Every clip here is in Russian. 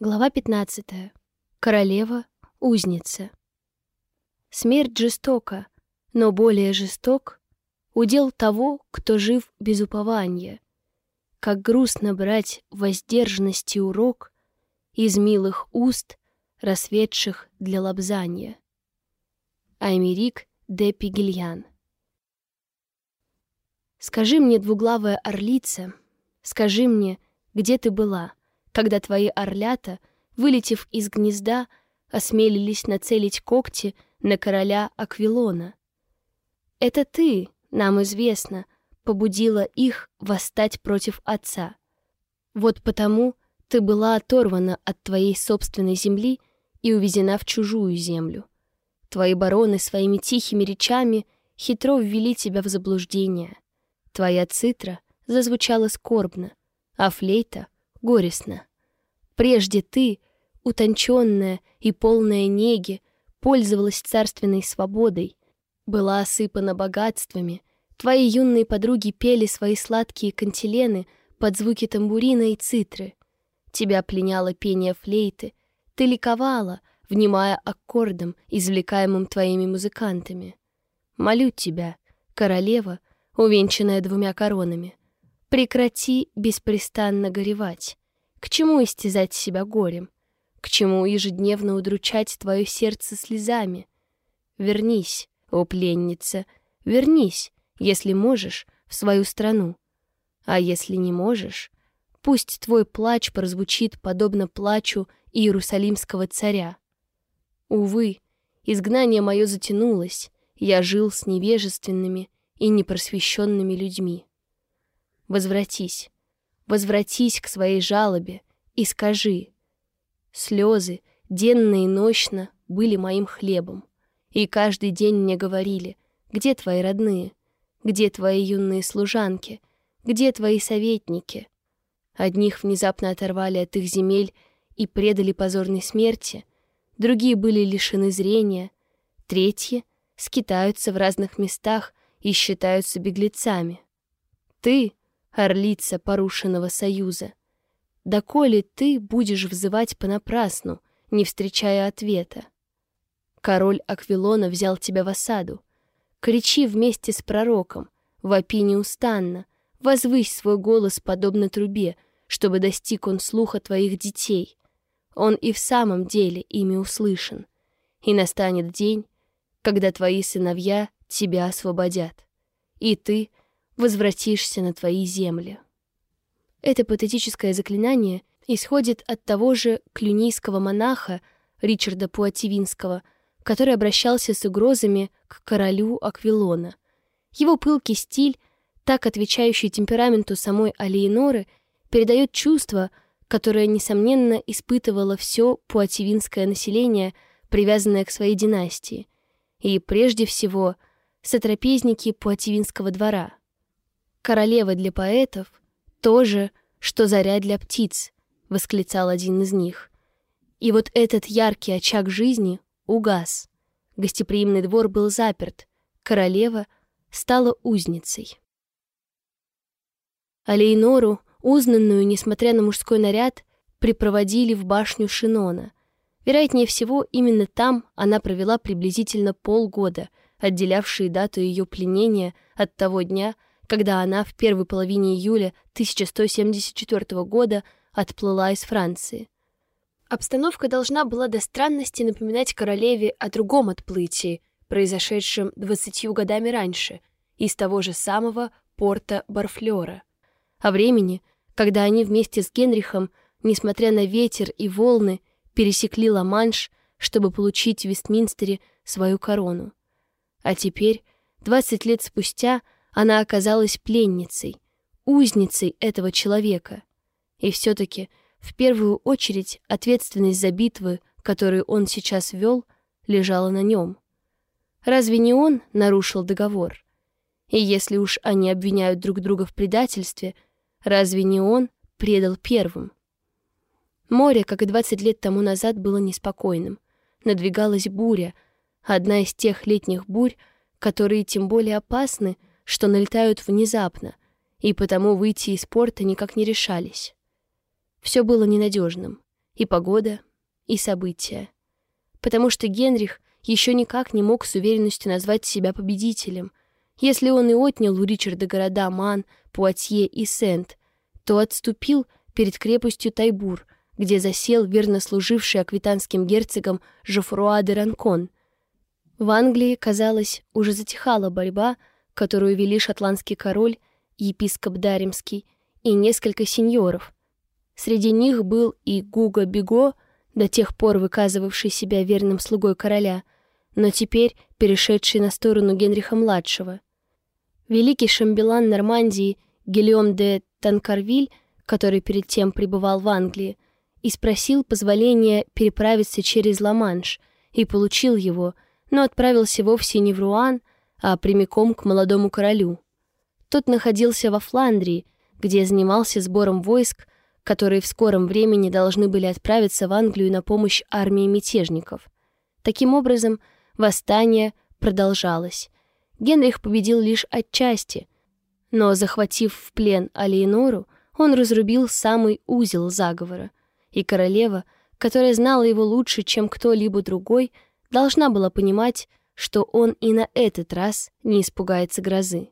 Глава 15. Королева, узница. Смерть жестока, но более жесток удел того, кто жив без упования. Как грустно брать воздержанности урок из милых уст, рассветших для лобзания. Аймерик де Пигельян. Скажи мне, двуглавая орлица, скажи мне, где ты была, когда твои орлята, вылетев из гнезда, осмелились нацелить когти на короля Аквилона. Это ты, нам известно, побудила их восстать против отца. Вот потому ты была оторвана от твоей собственной земли и увезена в чужую землю. Твои бароны своими тихими речами хитро ввели тебя в заблуждение. Твоя цитра зазвучала скорбно, а флейта — горестно. Прежде ты, утонченная и полная неги, пользовалась царственной свободой, была осыпана богатствами, твои юные подруги пели свои сладкие кантилены под звуки тамбурина и цитры. Тебя пленяло пение флейты, ты ликовала, внимая аккордам, извлекаемым твоими музыкантами. Молю тебя, королева, увенчанная двумя коронами, прекрати беспрестанно горевать. К чему истязать себя горем? К чему ежедневно удручать твое сердце слезами? Вернись, о пленница, вернись, если можешь, в свою страну. А если не можешь, пусть твой плач прозвучит подобно плачу Иерусалимского царя. Увы, изгнание мое затянулось, я жил с невежественными и непросвещенными людьми. Возвратись, возвратись к своей жалобе и скажи. Слезы, денно и ночно, были моим хлебом. И каждый день мне говорили, где твои родные, где твои юные служанки, где твои советники. Одних внезапно оторвали от их земель и предали позорной смерти, другие были лишены зрения, третьи скитаются в разных местах и считаются беглецами. Ты — орлица порушенного союза. Доколе ты будешь взывать понапрасну, не встречая ответа? Король Аквилона взял тебя в осаду. Кричи вместе с пророком, вопи неустанно, возвысь свой голос подобно трубе, чтобы достиг он слуха твоих детей. Он и в самом деле ими услышан. И настанет день, когда твои сыновья тебя освободят. И ты — возвратишься на твои земли. Это патетическое заклинание исходит от того же клюнийского монаха Ричарда Пуативинского, который обращался с угрозами к королю Аквилона. Его пылкий стиль, так отвечающий темпераменту самой Алиеноры, передает чувство, которое, несомненно, испытывало все пуативинское население, привязанное к своей династии, и, прежде всего, сотрапезники пуативинского двора — Королева для поэтов — то же, что заря для птиц, — восклицал один из них. И вот этот яркий очаг жизни угас. Гостеприимный двор был заперт, королева стала узницей. Алейнору, узнанную, несмотря на мужской наряд, припроводили в башню Шинона. Вероятнее всего, именно там она провела приблизительно полгода, отделявшие дату ее пленения от того дня, когда она в первой половине июля 1174 года отплыла из Франции. Обстановка должна была до странности напоминать королеве о другом отплытии, произошедшем двадцатью годами раньше, из того же самого порта Барфлера. О времени, когда они вместе с Генрихом, несмотря на ветер и волны, пересекли Ла-Манш, чтобы получить в Вестминстере свою корону. А теперь, двадцать лет спустя, она оказалась пленницей, узницей этого человека. И все-таки, в первую очередь, ответственность за битвы, которую он сейчас вел, лежала на нем. Разве не он нарушил договор? И если уж они обвиняют друг друга в предательстве, разве не он предал первым? Море, как и 20 лет тому назад, было неспокойным. Надвигалась буря, одна из тех летних бурь, которые тем более опасны, что налетают внезапно, и потому выйти из порта никак не решались. Все было ненадежным. и погода, и события. Потому что Генрих еще никак не мог с уверенностью назвать себя победителем. Если он и отнял у Ричарда города Ман, Пуатье и Сент, то отступил перед крепостью Тайбур, где засел верно служивший аквитанским герцогом Жофруа де Ранкон. В Англии, казалось, уже затихала борьба, которую вели шотландский король, епископ Даримский и несколько сеньоров. Среди них был и Гуго Биго, до тех пор выказывавший себя верным слугой короля, но теперь перешедший на сторону Генриха-младшего. Великий шамбелан Нормандии Гильом де Танкарвиль, который перед тем пребывал в Англии, и спросил позволения переправиться через Ла-Манш, и получил его, но отправился вовсе не в Руан, а прямиком к молодому королю. Тот находился во Фландрии, где занимался сбором войск, которые в скором времени должны были отправиться в Англию на помощь армии мятежников. Таким образом, восстание продолжалось. Генрих победил лишь отчасти, но, захватив в плен Алиенору, он разрубил самый узел заговора, и королева, которая знала его лучше, чем кто-либо другой, должна была понимать, что он и на этот раз не испугается грозы.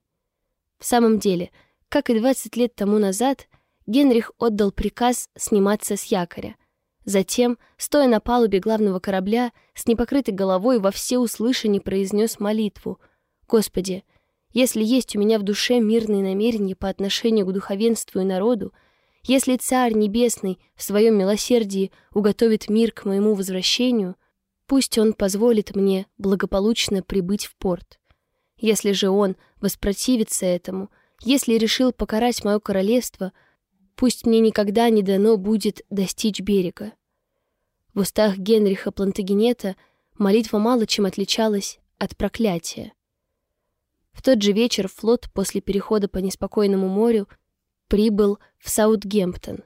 В самом деле, как и 20 лет тому назад, Генрих отдал приказ сниматься с якоря. Затем, стоя на палубе главного корабля, с непокрытой головой во всеуслышание произнес молитву «Господи, если есть у меня в душе мирные намерения по отношению к духовенству и народу, если Царь Небесный в своем милосердии уготовит мир к моему возвращению, пусть Он позволит мне благополучно прибыть в порт. Если же Он воспротивится этому, если решил покарать мое королевство, пусть мне никогда не дано будет достичь берега. В устах Генриха Плантагенета молитва мало чем отличалась от проклятия. В тот же вечер флот после перехода по неспокойному морю прибыл в Саутгемптон.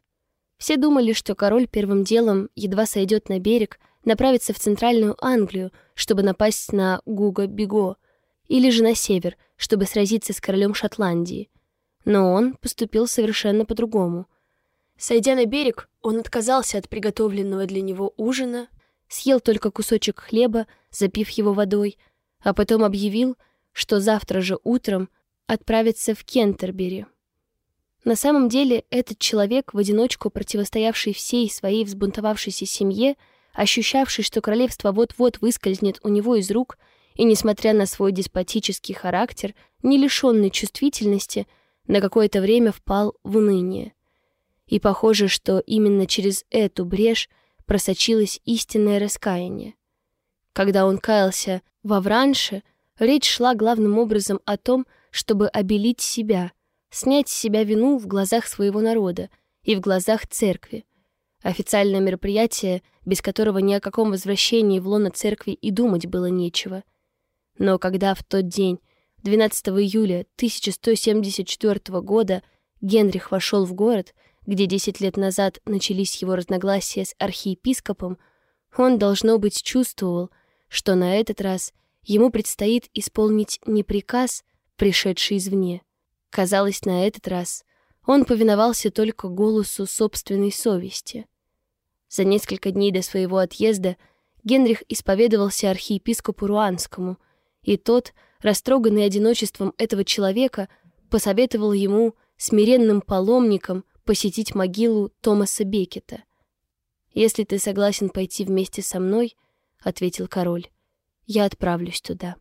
Все думали, что король первым делом едва сойдет на берег, направится в центральную Англию, чтобы напасть на Гуга-Биго, или же на север, чтобы сразиться с королем Шотландии. Но он поступил совершенно по-другому. Сойдя на берег, он отказался от приготовленного для него ужина, съел только кусочек хлеба, запив его водой, а потом объявил, что завтра же утром отправится в Кентербери. На самом деле этот человек, в одиночку противостоявший всей своей взбунтовавшейся семье, ощущавший, что королевство вот-вот выскользнет у него из рук, и, несмотря на свой деспотический характер, не лишенный чувствительности, на какое-то время впал в уныние. И похоже, что именно через эту брешь просочилось истинное раскаяние. Когда он каялся во Вранше, Речь шла главным образом о том, чтобы обелить себя, снять с себя вину в глазах своего народа и в глазах церкви. Официальное мероприятие, без которого ни о каком возвращении в лоно церкви и думать было нечего. Но когда в тот день, 12 июля 1174 года, Генрих вошел в город, где 10 лет назад начались его разногласия с архиепископом, он, должно быть, чувствовал, что на этот раз – Ему предстоит исполнить не приказ, пришедший извне. Казалось, на этот раз он повиновался только голосу собственной совести. За несколько дней до своего отъезда Генрих исповедовался архиепископу Руанскому, и тот, растроганный одиночеством этого человека, посоветовал ему, смиренным паломникам, посетить могилу Томаса Бекета. «Если ты согласен пойти вместе со мной», — ответил король, я отправлюсь туда.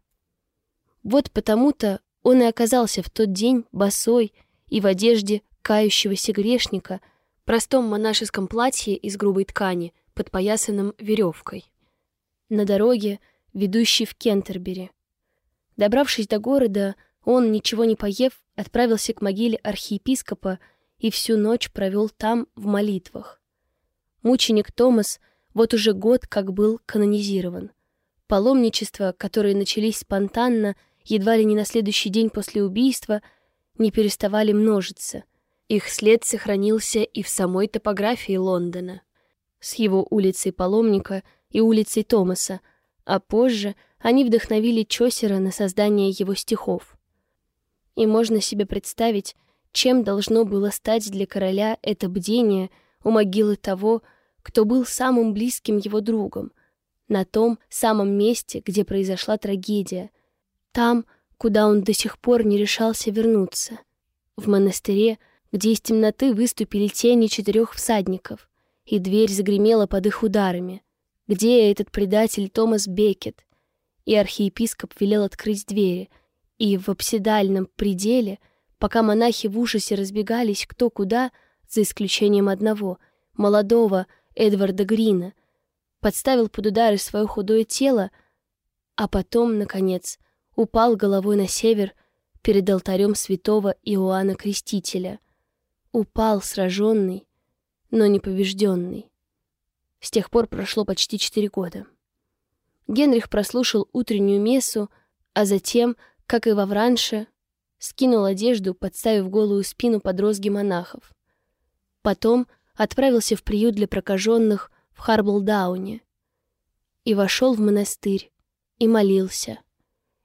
Вот потому-то он и оказался в тот день босой и в одежде кающегося грешника, простом монашеском платье из грубой ткани, подпоясанном веревкой. На дороге, ведущей в Кентербери. Добравшись до города, он, ничего не поев, отправился к могиле архиепископа и всю ночь провел там в молитвах. Мученик Томас вот уже год как был канонизирован. Паломничества, которые начались спонтанно, едва ли не на следующий день после убийства, не переставали множиться. Их след сохранился и в самой топографии Лондона, с его улицей Паломника и улицей Томаса, а позже они вдохновили Чосера на создание его стихов. И можно себе представить, чем должно было стать для короля это бдение у могилы того, кто был самым близким его другом, на том самом месте, где произошла трагедия, там, куда он до сих пор не решался вернуться, в монастыре, где из темноты выступили тени четырех всадников, и дверь загремела под их ударами. Где этот предатель Томас Бекет? И архиепископ велел открыть двери, и в обсидальном пределе, пока монахи в ужасе разбегались кто куда, за исключением одного, молодого Эдварда Грина, подставил под удары свое худое тело, а потом, наконец, упал головой на север перед алтарем святого Иоанна Крестителя. Упал сраженный, но не побежденный. С тех пор прошло почти четыре года. Генрих прослушал утреннюю мессу, а затем, как и во Вранше, скинул одежду, подставив голую спину под розги монахов. Потом отправился в приют для прокаженных в Харблдауне и вошел в монастырь и молился,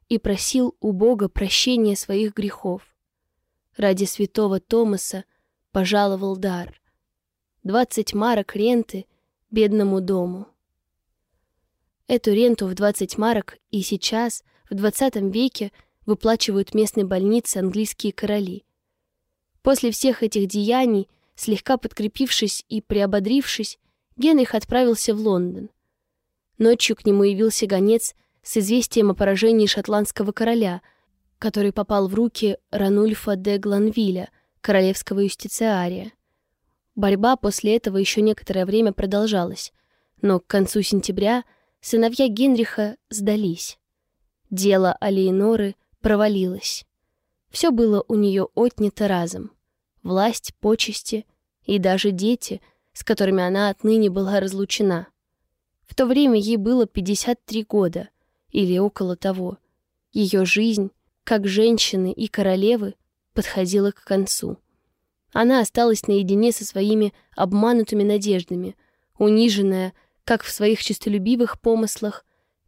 и просил у Бога прощения своих грехов. Ради святого Томаса пожаловал дар. Двадцать марок ренты бедному дому. Эту ренту в двадцать марок и сейчас, в двадцатом веке, выплачивают местные больницы английские короли. После всех этих деяний, слегка подкрепившись и приободрившись, Генрих отправился в Лондон. Ночью к нему явился гонец с известием о поражении шотландского короля, который попал в руки Ранульфа де Гланвиля, королевского юстициария. Борьба после этого еще некоторое время продолжалась, но к концу сентября сыновья Генриха сдались. Дело Алиеноры провалилось. Все было у нее отнято разом. Власть, почести и даже дети — с которыми она отныне была разлучена. В то время ей было 53 года, или около того. Ее жизнь, как женщины и королевы, подходила к концу. Она осталась наедине со своими обманутыми надеждами, униженная как в своих честолюбивых помыслах,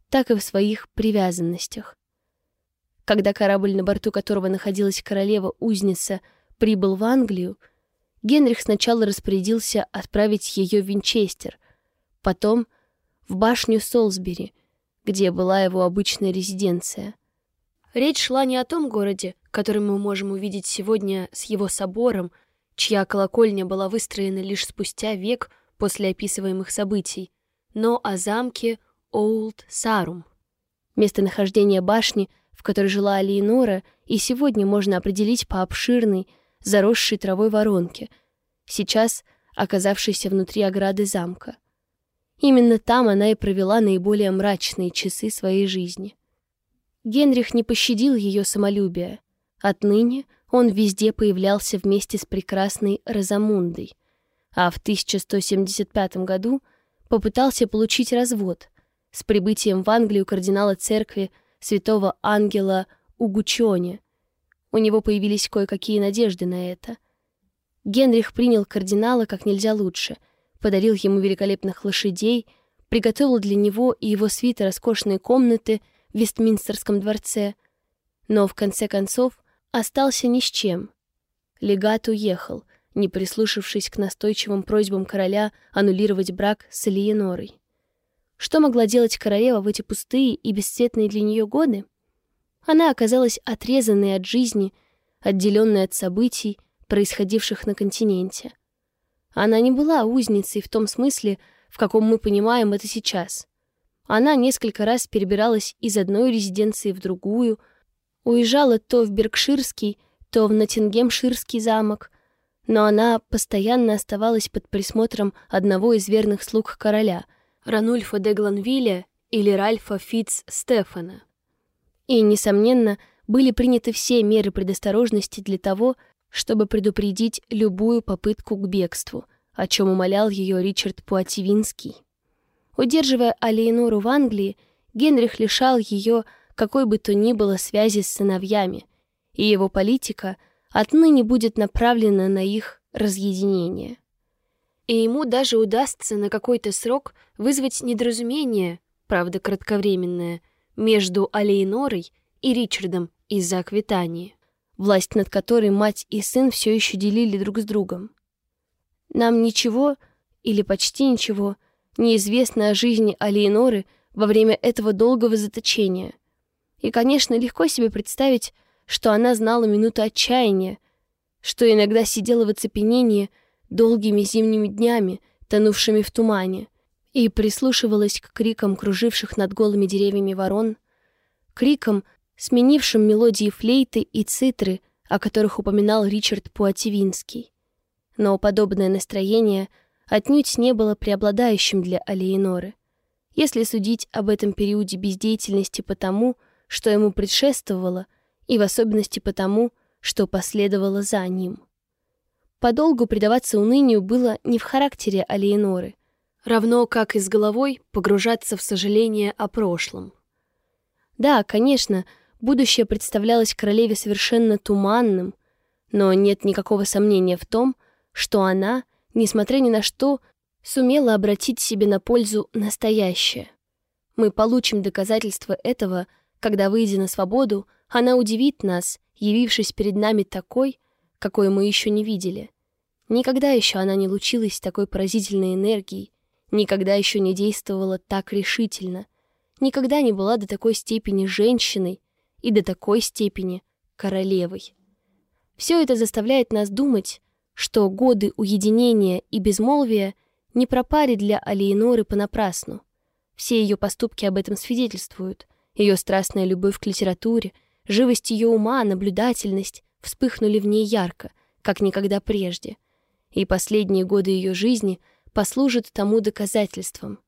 так и в своих привязанностях. Когда корабль, на борту которого находилась королева-узница, прибыл в Англию, Генрих сначала распорядился отправить ее в Винчестер, потом в башню Солсбери, где была его обычная резиденция. Речь шла не о том городе, который мы можем увидеть сегодня с его собором, чья колокольня была выстроена лишь спустя век после описываемых событий, но о замке Олд Сарум. Местонахождение башни, в которой жила Алиенора, и сегодня можно определить по обширной, заросшей травой воронке, сейчас оказавшейся внутри ограды замка. Именно там она и провела наиболее мрачные часы своей жизни. Генрих не пощадил ее самолюбие. Отныне он везде появлялся вместе с прекрасной Розамундой, а в 1175 году попытался получить развод с прибытием в Англию кардинала церкви святого ангела Угучоне, у него появились кое-какие надежды на это. Генрих принял кардинала как нельзя лучше, подарил ему великолепных лошадей, приготовил для него и его свита роскошные комнаты в Вестминстерском дворце, но в конце концов остался ни с чем. Легат уехал, не прислушавшись к настойчивым просьбам короля аннулировать брак с Элеонорой. Что могла делать королева в эти пустые и бесцветные для нее годы? Она оказалась отрезанной от жизни, отделенной от событий, происходивших на континенте. Она не была узницей в том смысле, в каком мы понимаем это сейчас. Она несколько раз перебиралась из одной резиденции в другую, уезжала то в Беркширский, то в Ноттингемширский замок, но она постоянно оставалась под присмотром одного из верных слуг короля, Ранульфа де Гланвилля или Ральфа Фитц Стефана. И, несомненно, были приняты все меры предосторожности для того, чтобы предупредить любую попытку к бегству, о чем умолял ее Ричард Пуативинский. Удерживая Алиенору в Англии, Генрих лишал ее какой бы то ни было связи с сыновьями, и его политика отныне будет направлена на их разъединение. И ему даже удастся на какой-то срок вызвать недоразумение, правда кратковременное, между Алейнорой и Ричардом из-за Аквитании, власть над которой мать и сын все еще делили друг с другом. Нам ничего или почти ничего, неизвестно о жизни Алиеноры во время этого долгого заточения. И, конечно, легко себе представить, что она знала минуту отчаяния, что иногда сидела в оцепенении долгими зимними днями, тонувшими в тумане, и прислушивалась к крикам круживших над голыми деревьями ворон, крикам, сменившим мелодии флейты и цитры, о которых упоминал Ричард Пуативинский. Но подобное настроение отнюдь не было преобладающим для Алиеноры. Если судить об этом периоде бездеятельности потому, что ему предшествовало, и в особенности потому, что последовало за ним. Подолгу предаваться унынию было не в характере Алиеноры, равно как и с головой погружаться в сожаление о прошлом. Да, конечно, будущее представлялось королеве совершенно туманным, но нет никакого сомнения в том, что она, несмотря ни на что, сумела обратить себе на пользу настоящее. Мы получим доказательства этого, когда, выйдя на свободу, она удивит нас, явившись перед нами такой, какой мы еще не видели. Никогда еще она не лучилась такой поразительной энергией, никогда еще не действовала так решительно, никогда не была до такой степени женщиной и до такой степени королевой. Все это заставляет нас думать, что годы уединения и безмолвия не пропали для Алиеноры понапрасну. Все ее поступки об этом свидетельствуют. Ее страстная любовь к литературе, живость ее ума, наблюдательность вспыхнули в ней ярко, как никогда прежде. И последние годы ее жизни послужат тому доказательством.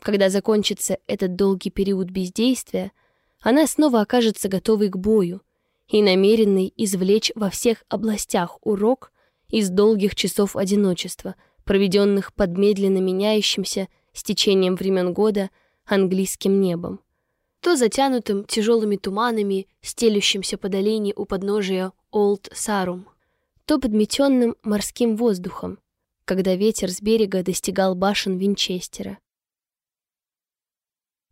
Когда закончится этот долгий период бездействия, она снова окажется готовой к бою и намеренной извлечь во всех областях урок из долгих часов одиночества, проведенных под медленно меняющимся с течением времен года английским небом то затянутым тяжелыми туманами, стелющимся по долине у подножия Олд Сарум, то подметенным морским воздухом, когда ветер с берега достигал башен Винчестера.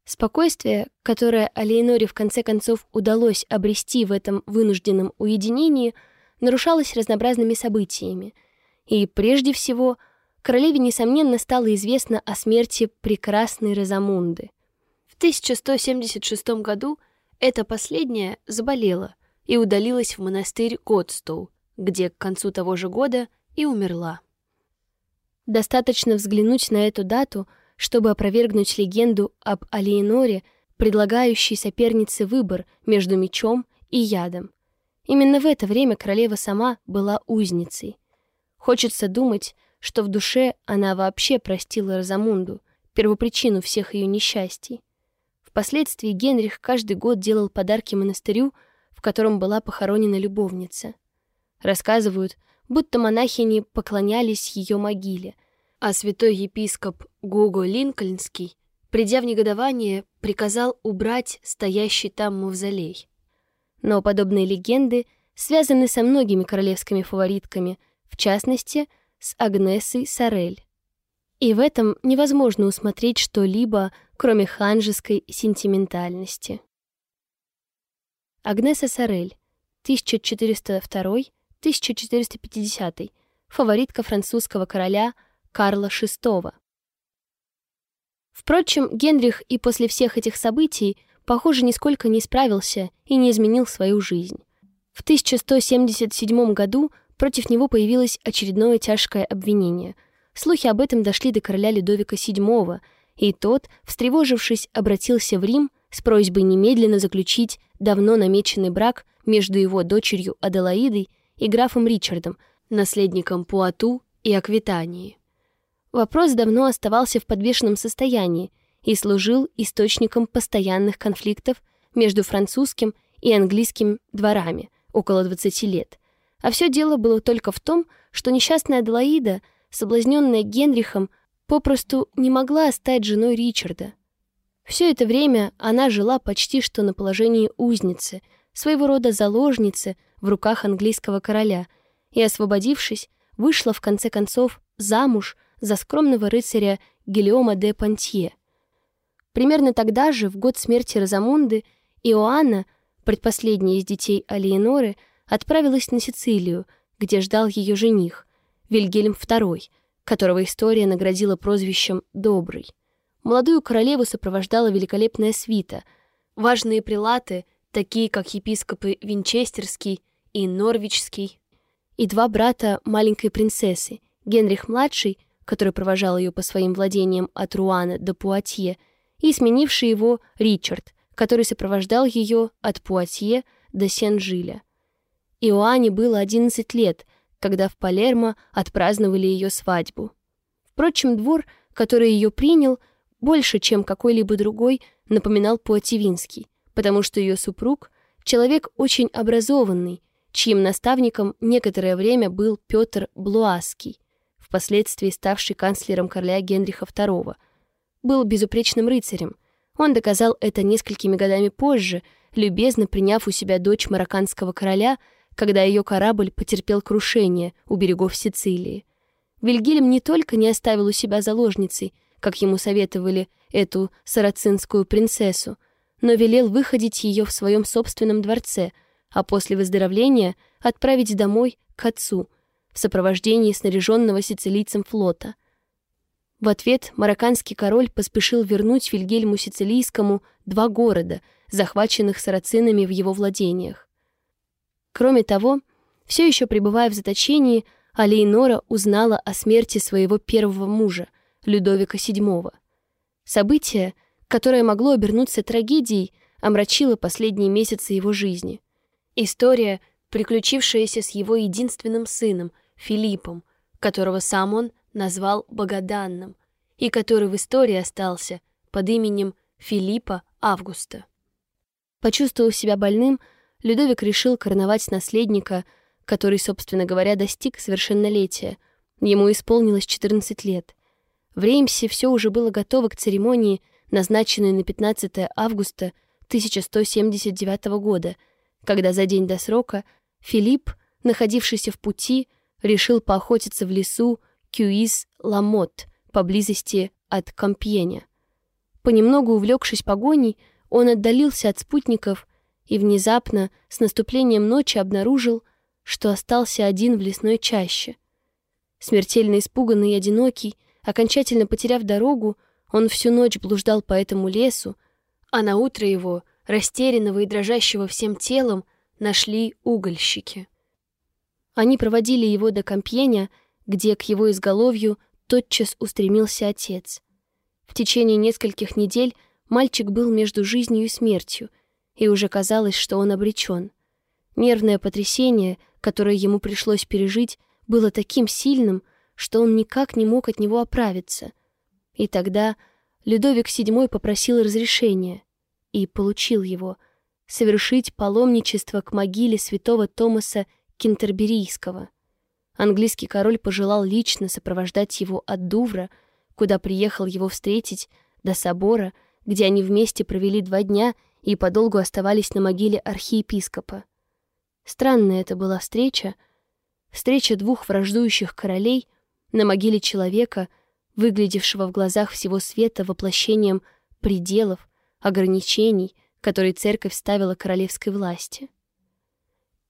Спокойствие, которое Алейноре в конце концов удалось обрести в этом вынужденном уединении, нарушалось разнообразными событиями, и прежде всего королеве, несомненно, стало известно о смерти прекрасной Розамунды. В 1176 году эта последняя заболела и удалилась в монастырь Годстоу, где к концу того же года и умерла. Достаточно взглянуть на эту дату, чтобы опровергнуть легенду об Алиеноре, предлагающей сопернице выбор между мечом и ядом. Именно в это время королева сама была узницей. Хочется думать, что в душе она вообще простила Розамунду, первопричину всех ее несчастий. Впоследствии Генрих каждый год делал подарки монастырю, в котором была похоронена любовница. Рассказывают, будто монахини поклонялись ее могиле, а святой епископ Гуго Линкольнский, придя в негодование, приказал убрать стоящий там мавзолей. Но подобные легенды связаны со многими королевскими фаворитками, в частности, с Агнесой Сорель. И в этом невозможно усмотреть что-либо, кроме ханжеской сентиментальности. Агнеса Сорель, 1402-1450, фаворитка французского короля Карла VI. Впрочем, Генрих и после всех этих событий, похоже, нисколько не справился и не изменил свою жизнь. В 1177 году против него появилось очередное тяжкое обвинение – Слухи об этом дошли до короля Людовика VII, и тот, встревожившись, обратился в Рим с просьбой немедленно заключить давно намеченный брак между его дочерью Аделаидой и графом Ричардом, наследником Пуату и Аквитании. Вопрос давно оставался в подвешенном состоянии и служил источником постоянных конфликтов между французским и английским дворами около 20 лет. А все дело было только в том, что несчастная Аделаида – соблазненная Генрихом, попросту не могла стать женой Ричарда. Все это время она жила почти что на положении узницы, своего рода заложницы в руках английского короля, и, освободившись, вышла в конце концов замуж за скромного рыцаря Гелиома де Пантье. Примерно тогда же, в год смерти Розамунды, Иоанна, предпоследняя из детей Алиеноры, отправилась на Сицилию, где ждал ее жених, Вильгельм II, которого история наградила прозвищем «Добрый». Молодую королеву сопровождала великолепная свита, важные прилаты, такие как епископы Винчестерский и Норвичский, и два брата маленькой принцессы, Генрих-младший, который провожал ее по своим владениям от Руана до Пуатье, и сменивший его Ричард, который сопровождал ее от Пуатье до Сен-Жиля. Иоанне было 11 лет, когда в Палермо отпраздновали ее свадьбу. Впрочем, двор, который ее принял, больше, чем какой-либо другой, напоминал Пуативинский, потому что ее супруг — человек очень образованный, чьим наставником некоторое время был Петр Блуаский, впоследствии ставший канцлером короля Генриха II, был безупречным рыцарем. Он доказал это несколькими годами позже, любезно приняв у себя дочь марокканского короля, когда ее корабль потерпел крушение у берегов Сицилии. Вильгельм не только не оставил у себя заложницей, как ему советовали эту сарацинскую принцессу, но велел выходить ее в своем собственном дворце — а после выздоровления отправить домой к отцу в сопровождении снаряженного сицилийцем флота. В ответ марокканский король поспешил вернуть Вильгельму Сицилийскому два города, захваченных сарацинами в его владениях. Кроме того, все еще пребывая в заточении, Алейнора узнала о смерти своего первого мужа, Людовика VII. Событие, которое могло обернуться трагедией, омрачило последние месяцы его жизни. История, приключившаяся с его единственным сыном, Филиппом, которого сам он назвал Богоданным, и который в истории остался под именем Филиппа Августа. Почувствовав себя больным, Людовик решил короновать наследника, который, собственно говоря, достиг совершеннолетия. Ему исполнилось 14 лет. В Реймсе все уже было готово к церемонии, назначенной на 15 августа 1179 года — когда за день до срока Филипп, находившийся в пути, решил поохотиться в лесу Кюис-Ламот, поблизости от Компьеня. Понемногу увлекшись погоней, он отдалился от спутников и внезапно, с наступлением ночи, обнаружил, что остался один в лесной чаще. Смертельно испуганный и одинокий, окончательно потеряв дорогу, он всю ночь блуждал по этому лесу, а на утро его — растерянного и дрожащего всем телом, нашли угольщики. Они проводили его до Компьеня, где к его изголовью тотчас устремился отец. В течение нескольких недель мальчик был между жизнью и смертью, и уже казалось, что он обречен. Нервное потрясение, которое ему пришлось пережить, было таким сильным, что он никак не мог от него оправиться. И тогда Людовик VII попросил разрешения и получил его — совершить паломничество к могиле святого Томаса Кентерберийского. Английский король пожелал лично сопровождать его от Дувра, куда приехал его встретить, до собора, где они вместе провели два дня и подолгу оставались на могиле архиепископа. Странная это была встреча, встреча двух враждующих королей на могиле человека, выглядевшего в глазах всего света воплощением пределов, ограничений, которые церковь ставила королевской власти.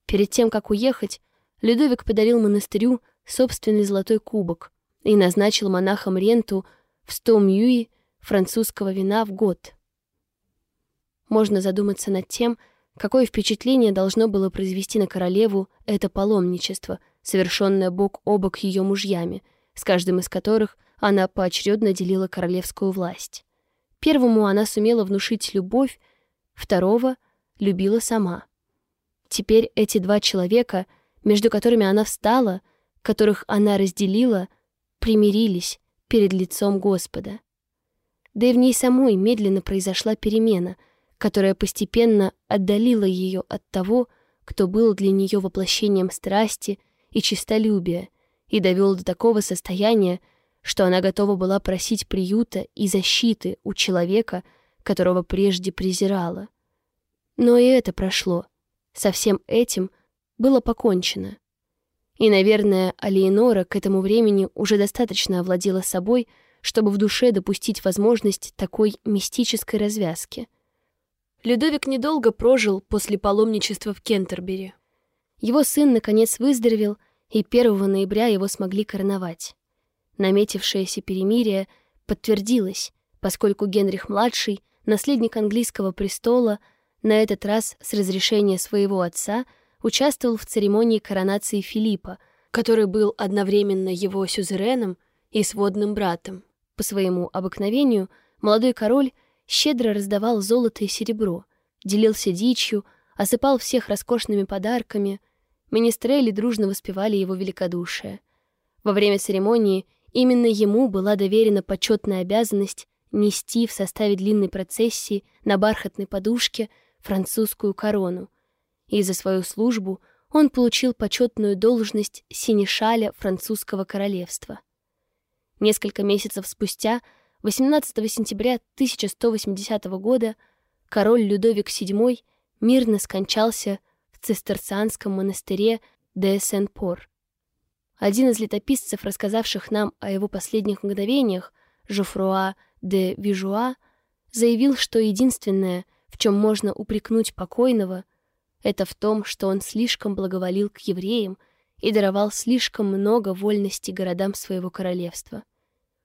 Перед тем, как уехать, Людовик подарил монастырю собственный золотой кубок и назначил монахам ренту в 100 мюи французского вина в год. Можно задуматься над тем, какое впечатление должно было произвести на королеву это паломничество, совершенное бок о бок ее мужьями, с каждым из которых она поочередно делила королевскую власть. Первому она сумела внушить любовь, второго любила сама. Теперь эти два человека, между которыми она встала, которых она разделила, примирились перед лицом Господа. Да и в ней самой медленно произошла перемена, которая постепенно отдалила ее от того, кто был для нее воплощением страсти и честолюбия, и довел до такого состояния, что она готова была просить приюта и защиты у человека, которого прежде презирала. Но и это прошло. Со всем этим было покончено. И, наверное, Алиенора к этому времени уже достаточно овладела собой, чтобы в душе допустить возможность такой мистической развязки. Людовик недолго прожил после паломничества в Кентербери. Его сын, наконец, выздоровел, и 1 ноября его смогли короновать. Наметившееся перемирие подтвердилось, поскольку Генрих-младший, наследник английского престола, на этот раз с разрешения своего отца участвовал в церемонии коронации Филиппа, который был одновременно его сюзереном и сводным братом. По своему обыкновению молодой король щедро раздавал золото и серебро, делился дичью, осыпал всех роскошными подарками. Министрели дружно воспевали его великодушие. Во время церемонии именно ему была доверена почетная обязанность нести в составе длинной процессии на бархатной подушке французскую корону. И за свою службу он получил почетную должность синешаля французского королевства. Несколько месяцев спустя, 18 сентября 1180 года, король Людовик VII мирно скончался в цистерцианском монастыре де Сен-Пор. Один из летописцев, рассказавших нам о его последних мгновениях, Жофруа де Вижуа, заявил, что единственное, в чем можно упрекнуть покойного, это в том, что он слишком благоволил к евреям и даровал слишком много вольности городам своего королевства.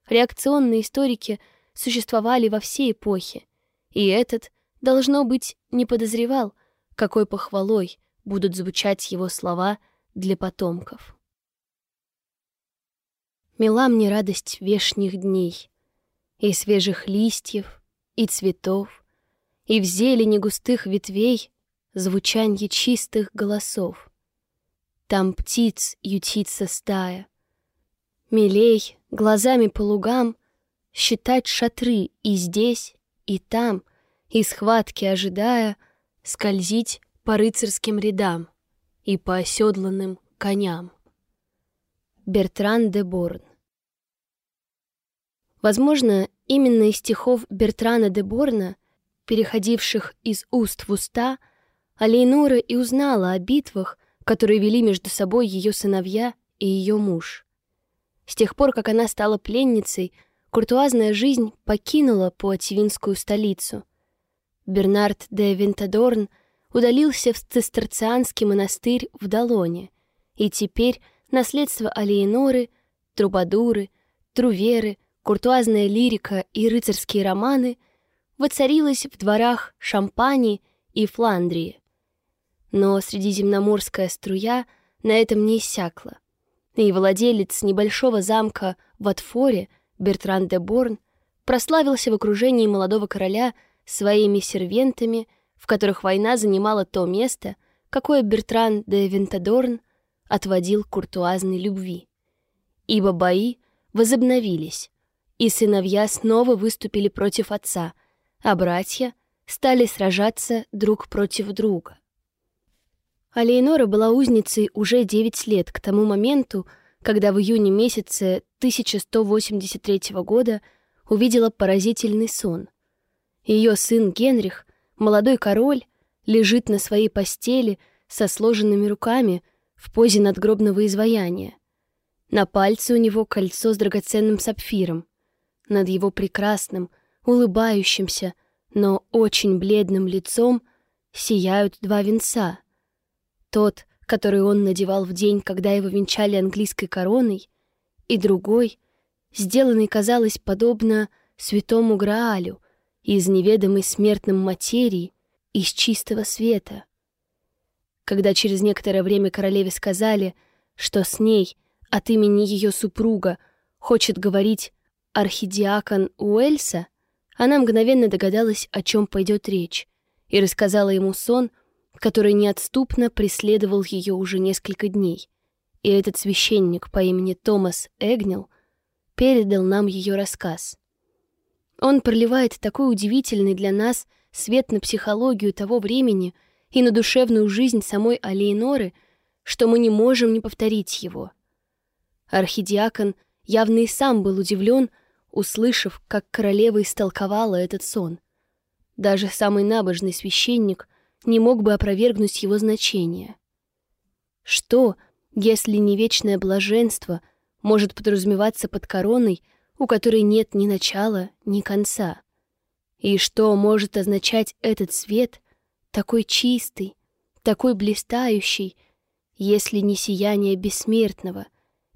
Реакционные историки существовали во все эпохи, и этот, должно быть, не подозревал, какой похвалой будут звучать его слова для потомков. Мила мне радость вешних дней, и свежих листьев, и цветов, и в зелени густых ветвей звучанье чистых голосов. Там птиц ютится стая. Милей глазами по лугам считать шатры и здесь, и там, и схватки ожидая, скользить по рыцарским рядам и по оседланным коням. Бертран де Борн Возможно, именно из стихов Бертрана де Борна, переходивших из уст в уста, Алейнора и узнала о битвах, которые вели между собой ее сыновья и ее муж. С тех пор, как она стала пленницей, куртуазная жизнь покинула Пуативинскую столицу. Бернард де Винтадорн удалился в цистерцианский монастырь в Далоне, и теперь наследство Алиеноры, трубадуры, труверы, куртуазная лирика и рыцарские романы воцарилось в дворах Шампани и Фландрии. Но средиземноморская струя на этом не иссякла и владелец небольшого замка в Атфоре, Бертран де Борн, прославился в окружении молодого короля своими сервентами, в которых война занимала то место, какое Бертран де Вентадорн отводил куртуазной любви. Ибо бои возобновились, и сыновья снова выступили против отца, а братья стали сражаться друг против друга. А Лейнора была узницей уже 9 лет к тому моменту, когда в июне месяце 1183 года увидела поразительный сон. Ее сын Генрих, молодой король, лежит на своей постели со сложенными руками в позе надгробного изваяния. На пальце у него кольцо с драгоценным сапфиром. Над его прекрасным, улыбающимся, но очень бледным лицом сияют два венца — тот, который он надевал в день, когда его венчали английской короной, и другой, сделанный, казалось, подобно святому Граалю, из неведомой смертным материи, из чистого света. Когда через некоторое время королеве сказали, что с ней от имени ее супруга хочет говорить архидиакон Уэльса, она мгновенно догадалась, о чем пойдет речь, и рассказала ему сон — который неотступно преследовал ее уже несколько дней. И этот священник по имени Томас Эгнил передал нам ее рассказ. Он проливает такой удивительный для нас свет на психологию того времени и на душевную жизнь самой Алиеноры, что мы не можем не повторить его. Архидиакон явно и сам был удивлен, услышав, как королева истолковала этот сон. Даже самый набожный священник не мог бы опровергнуть его значение. Что, если не вечное блаженство может подразумеваться под короной, у которой нет ни начала, ни конца? И что может означать этот свет, такой чистый, такой блистающий, если не сияние бессмертного,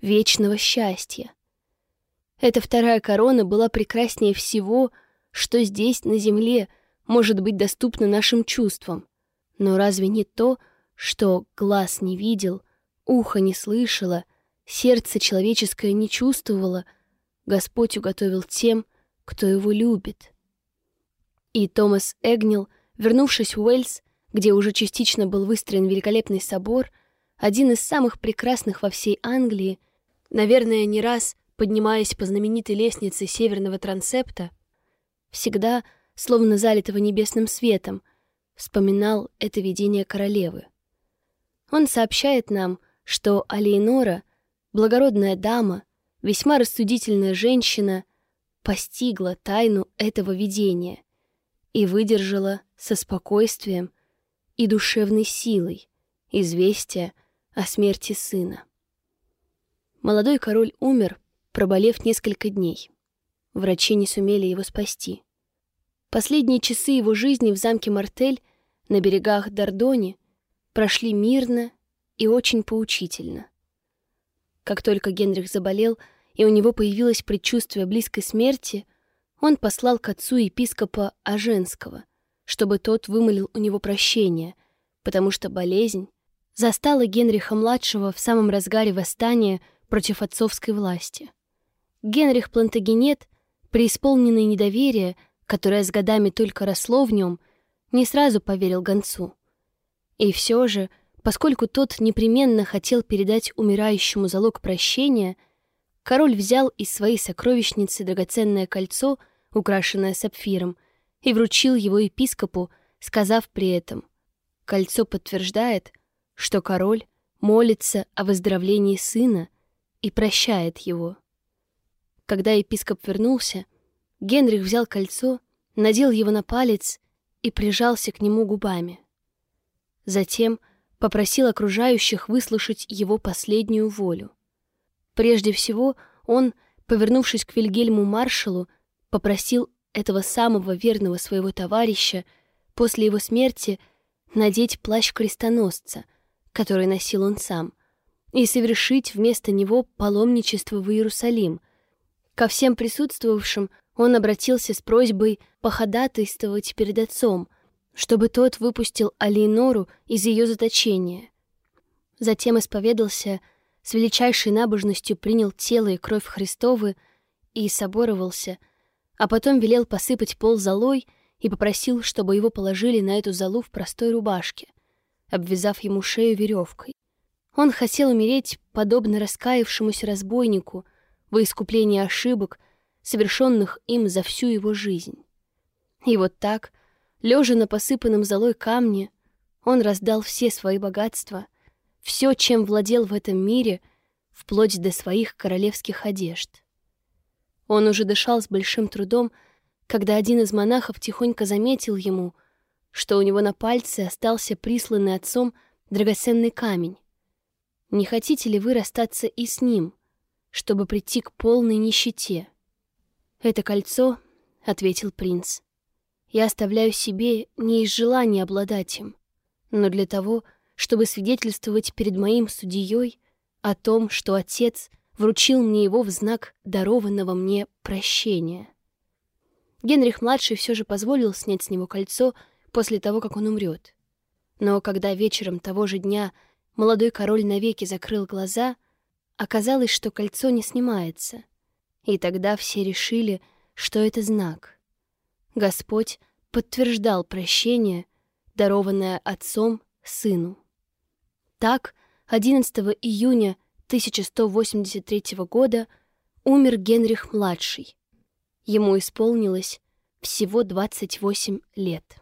вечного счастья? Эта вторая корона была прекраснее всего, что здесь, на земле, может быть доступно нашим чувствам. Но разве не то, что глаз не видел, ухо не слышало, сердце человеческое не чувствовало, Господь уготовил тем, кто его любит. И Томас Эгнил, вернувшись в Уэльс, где уже частично был выстроен великолепный собор, один из самых прекрасных во всей Англии, наверное, не раз поднимаясь по знаменитой лестнице северного трансепта, всегда, словно залитого небесным светом, вспоминал это видение королевы. Он сообщает нам, что Алейнора, благородная дама, весьма рассудительная женщина, постигла тайну этого видения и выдержала со спокойствием и душевной силой известие о смерти сына. Молодой король умер, проболев несколько дней. Врачи не сумели его спасти. Последние часы его жизни в замке Мартель на берегах Дордони прошли мирно и очень поучительно. Как только Генрих заболел, и у него появилось предчувствие близкой смерти, он послал к отцу епископа Аженского, чтобы тот вымолил у него прощение, потому что болезнь застала Генриха-младшего в самом разгаре восстания против отцовской власти. Генрих Плантагенет, преисполненный недоверия, которое с годами только росло в нем, не сразу поверил гонцу. И все же, поскольку тот непременно хотел передать умирающему залог прощения, король взял из своей сокровищницы драгоценное кольцо, украшенное сапфиром, и вручил его епископу, сказав при этом «Кольцо подтверждает, что король молится о выздоровлении сына и прощает его». Когда епископ вернулся, Генрих взял кольцо, надел его на палец и прижался к нему губами. Затем попросил окружающих выслушать его последнюю волю. Прежде всего он, повернувшись к Вильгельму маршалу, попросил этого самого верного своего товарища после его смерти надеть плащ крестоносца, который носил он сам, и совершить вместо него паломничество в Иерусалим. Ко всем присутствовавшим он обратился с просьбой походатайствовать перед отцом, чтобы тот выпустил Алейнору из ее заточения. Затем исповедался, с величайшей набожностью принял тело и кровь Христовы и соборовался, а потом велел посыпать пол золой и попросил, чтобы его положили на эту золу в простой рубашке, обвязав ему шею веревкой. Он хотел умереть, подобно раскаявшемуся разбойнику, во искупление ошибок, совершенных им за всю его жизнь. И вот так, лежа на посыпанном золой камне, он раздал все свои богатства, все, чем владел в этом мире, вплоть до своих королевских одежд. Он уже дышал с большим трудом, когда один из монахов тихонько заметил ему, что у него на пальце остался присланный отцом драгоценный камень. Не хотите ли вы расстаться и с ним, чтобы прийти к полной нищете? «Это кольцо», — ответил принц. «Я оставляю себе не из желания обладать им, но для того, чтобы свидетельствовать перед моим судьей о том, что отец вручил мне его в знак дарованного мне прощения». Генрих-младший все же позволил снять с него кольцо после того, как он умрет. Но когда вечером того же дня молодой король навеки закрыл глаза, оказалось, что кольцо не снимается — и тогда все решили, что это знак. Господь подтверждал прощение, дарованное отцом сыну. Так, 11 июня 1183 года умер Генрих-младший. Ему исполнилось всего 28 лет.